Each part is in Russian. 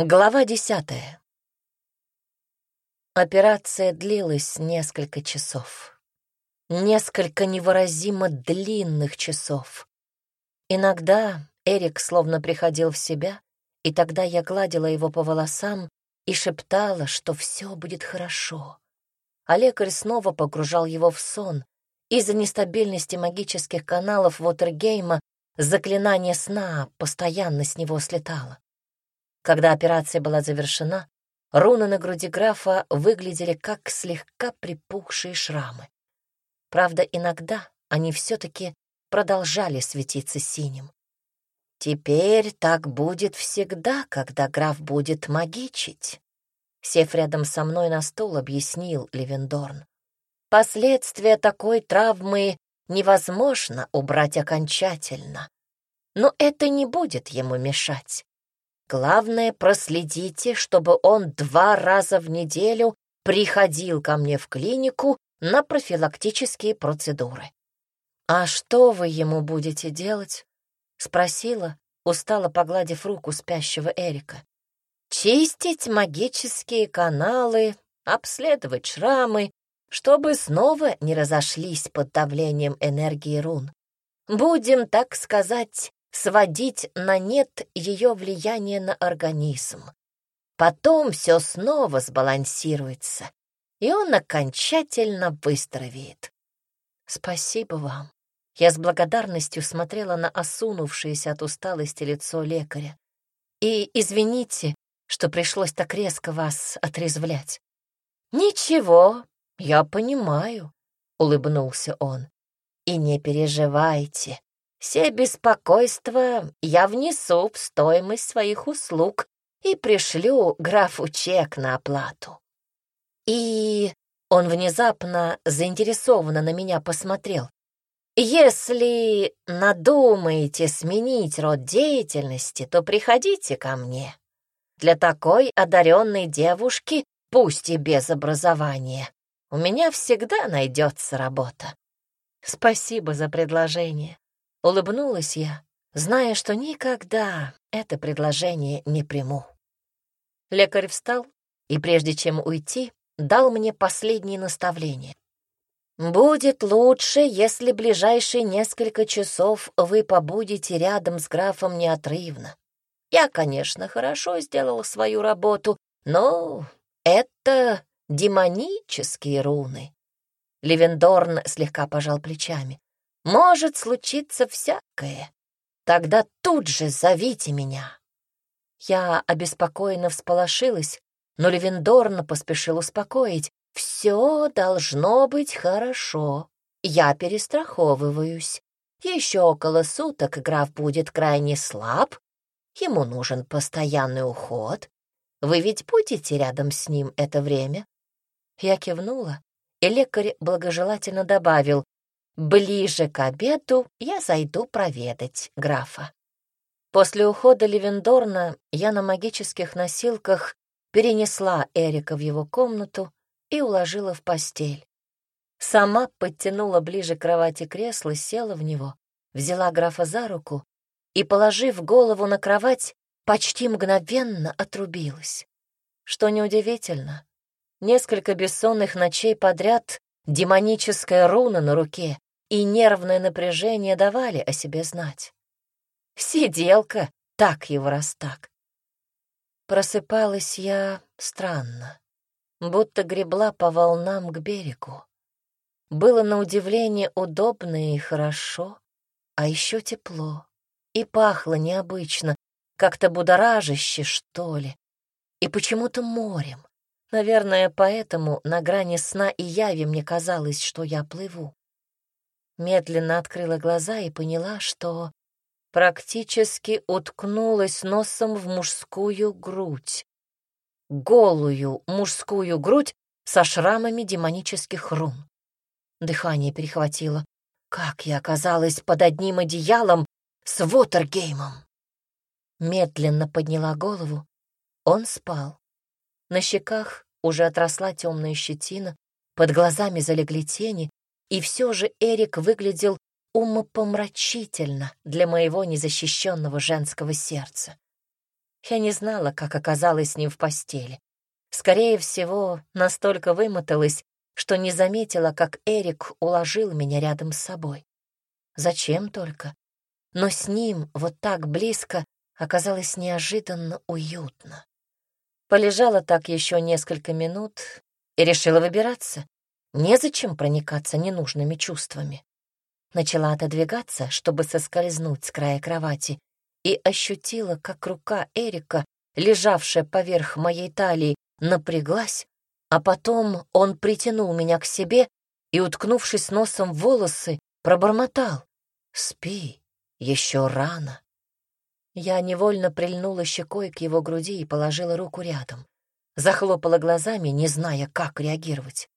Глава десятая. Операция длилась несколько часов. Несколько невыразимо длинных часов. Иногда Эрик словно приходил в себя, и тогда я гладила его по волосам и шептала, что все будет хорошо. А лекарь снова погружал его в сон. Из-за нестабильности магических каналов Вотергейма заклинание сна постоянно с него слетало. Когда операция была завершена, руны на груди графа выглядели как слегка припухшие шрамы. Правда, иногда они все-таки продолжали светиться синим. «Теперь так будет всегда, когда граф будет магичить», — сев рядом со мной на стул, объяснил Левендорн. «Последствия такой травмы невозможно убрать окончательно, но это не будет ему мешать. Главное, проследите, чтобы он два раза в неделю приходил ко мне в клинику на профилактические процедуры. «А что вы ему будете делать?» — спросила, устало погладив руку спящего Эрика. «Чистить магические каналы, обследовать шрамы, чтобы снова не разошлись под давлением энергии рун. Будем, так сказать, сводить на нет ее влияние на организм. Потом все снова сбалансируется, и он окончательно выздоровеет. Спасибо вам. Я с благодарностью смотрела на осунувшееся от усталости лицо лекаря. И извините, что пришлось так резко вас отрезвлять. Ничего, я понимаю, — улыбнулся он. И не переживайте, все беспокойства я внесу в стоимость своих услуг и пришлю графу чек на оплату. И он внезапно заинтересованно на меня посмотрел. Если надумаете сменить род деятельности, то приходите ко мне. Для такой одаренной девушки, пусть и без образования, у меня всегда найдется работа. Спасибо за предложение. Улыбнулась я, зная, что никогда это предложение не приму. Лекарь встал и, прежде чем уйти, дал мне последние наставления. «Будет лучше, если ближайшие несколько часов вы побудете рядом с графом неотрывно. Я, конечно, хорошо сделал свою работу, но это демонические руны». Левендорн слегка пожал плечами. Может случиться всякое. Тогда тут же зовите меня. Я обеспокоенно всполошилась, но Левендорн поспешил успокоить. Все должно быть хорошо. Я перестраховываюсь. Еще около суток граф будет крайне слаб. Ему нужен постоянный уход. Вы ведь будете рядом с ним это время?» Я кивнула, и лекарь благожелательно добавил, Ближе к обеду я зайду проведать графа. После ухода Левендорна я на магических носилках перенесла Эрика в его комнату и уложила в постель. Сама подтянула ближе к кровати кресло, села в него, взяла графа за руку и, положив голову на кровать, почти мгновенно отрубилась. Что неудивительно, несколько бессонных ночей подряд демоническая руна на руке и нервное напряжение давали о себе знать. Сиделка, так его раз так. Просыпалась я странно, будто гребла по волнам к берегу. Было на удивление удобно и хорошо, а еще тепло. И пахло необычно, как-то будоражище, что ли. И почему-то морем. Наверное, поэтому на грани сна и яви мне казалось, что я плыву медленно открыла глаза и поняла, что практически уткнулась носом в мужскую грудь. Голую мужскую грудь со шрамами демонических рун. Дыхание перехватило. Как я оказалась под одним одеялом с Вотергеймом? Медленно подняла голову. Он спал. На щеках уже отросла темная щетина, под глазами залегли тени, и все же Эрик выглядел умопомрачительно для моего незащищенного женского сердца. Я не знала, как оказалась с ним в постели. Скорее всего, настолько вымоталась, что не заметила, как Эрик уложил меня рядом с собой. Зачем только? Но с ним вот так близко оказалось неожиданно уютно. Полежала так еще несколько минут и решила выбираться. Незачем проникаться ненужными чувствами. Начала отодвигаться, чтобы соскользнуть с края кровати, и ощутила, как рука Эрика, лежавшая поверх моей талии, напряглась, а потом он притянул меня к себе и, уткнувшись носом в волосы, пробормотал. «Спи, еще рано». Я невольно прильнула щекой к его груди и положила руку рядом. Захлопала глазами, не зная, как реагировать.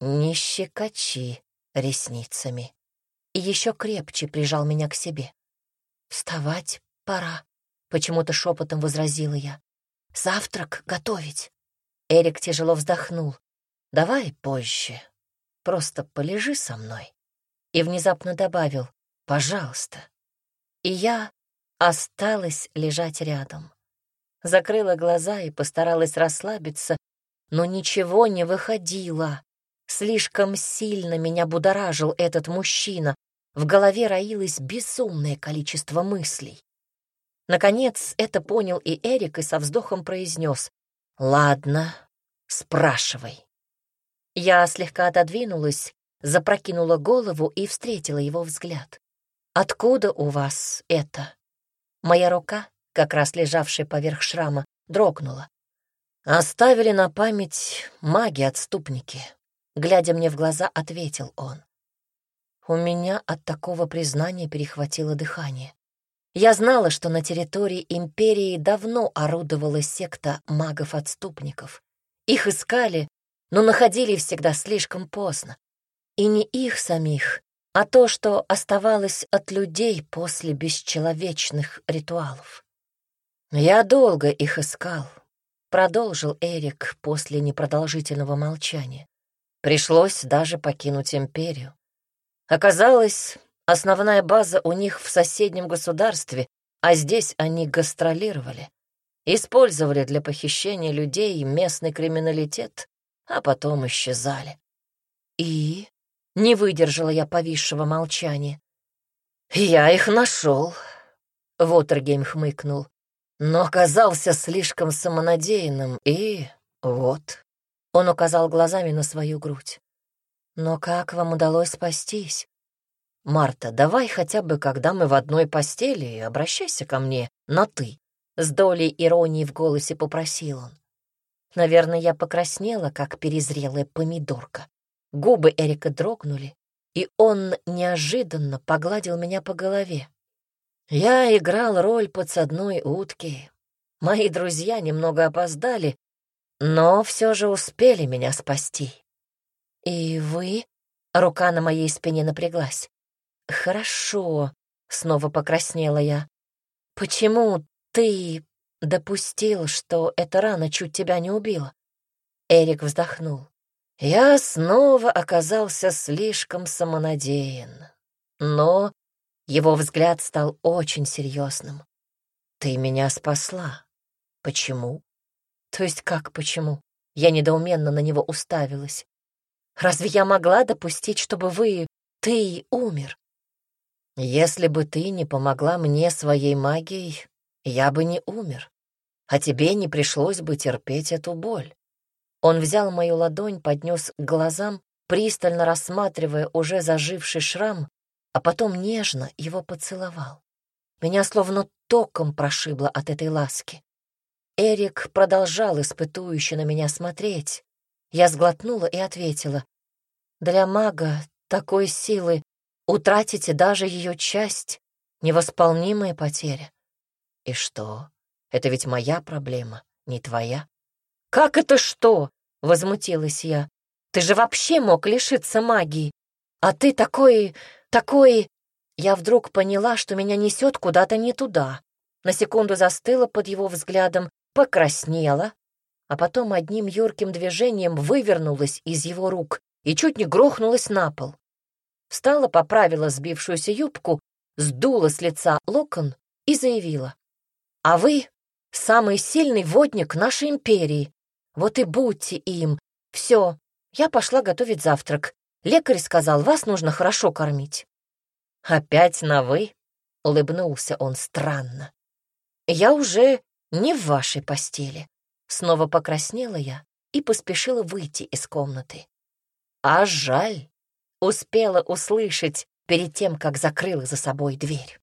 «Не щекочи ресницами». И еще крепче прижал меня к себе. «Вставать пора», — почему-то шепотом возразила я. «Завтрак готовить». Эрик тяжело вздохнул. «Давай позже. Просто полежи со мной». И внезапно добавил «пожалуйста». И я осталась лежать рядом. Закрыла глаза и постаралась расслабиться, но ничего не выходило. Слишком сильно меня будоражил этот мужчина. В голове роилось безумное количество мыслей. Наконец это понял и Эрик, и со вздохом произнес «Ладно, спрашивай». Я слегка отодвинулась, запрокинула голову и встретила его взгляд. «Откуда у вас это?» Моя рука, как раз лежавшая поверх шрама, дрогнула. «Оставили на память маги-отступники», — глядя мне в глаза, ответил он. У меня от такого признания перехватило дыхание. Я знала, что на территории империи давно орудовала секта магов-отступников. Их искали, но находили всегда слишком поздно. И не их самих, а то, что оставалось от людей после бесчеловечных ритуалов. «Я долго их искал», — продолжил Эрик после непродолжительного молчания. «Пришлось даже покинуть империю. Оказалось, Основная база у них в соседнем государстве, а здесь они гастролировали. Использовали для похищения людей местный криминалитет, а потом исчезали. И не выдержала я повисшего молчания. «Я их нашел», — Вотергейм хмыкнул, «но оказался слишком самонадеянным, и вот». Он указал глазами на свою грудь. «Но как вам удалось спастись?» «Марта, давай хотя бы, когда мы в одной постели, обращайся ко мне на «ты». С долей иронии в голосе попросил он. Наверное, я покраснела, как перезрелая помидорка. Губы Эрика дрогнули, и он неожиданно погладил меня по голове. Я играл роль подсадной утки. Мои друзья немного опоздали, но все же успели меня спасти. «И вы?» — рука на моей спине напряглась. «Хорошо», — снова покраснела я. «Почему ты допустил, что эта рана чуть тебя не убила?» Эрик вздохнул. «Я снова оказался слишком самонадеян. Но его взгляд стал очень серьезным. Ты меня спасла. Почему?» «То есть как почему?» Я недоуменно на него уставилась. «Разве я могла допустить, чтобы вы... ты умер?» Если бы ты не помогла мне своей магией, я бы не умер, а тебе не пришлось бы терпеть эту боль. Он взял мою ладонь, поднес к глазам, пристально рассматривая уже заживший шрам, а потом нежно его поцеловал. Меня словно током прошибло от этой ласки. Эрик продолжал испытующе на меня смотреть. Я сглотнула и ответила. Для мага такой силы Утратите даже ее часть — невосполнимая потеря. И что? Это ведь моя проблема, не твоя. «Как это что?» — возмутилась я. «Ты же вообще мог лишиться магии. А ты такой... такой...» Я вдруг поняла, что меня несет куда-то не туда. На секунду застыла под его взглядом, покраснела, а потом одним юрким движением вывернулась из его рук и чуть не грохнулась на пол. Встала, поправила сбившуюся юбку, сдула с лица локон и заявила. «А вы самый сильный водник нашей империи. Вот и будьте им. Все, я пошла готовить завтрак. Лекарь сказал, вас нужно хорошо кормить. Опять на «вы»? Улыбнулся он странно. Я уже не в вашей постели. Снова покраснела я и поспешила выйти из комнаты. А жаль, успела услышать перед тем, как закрыла за собой дверь.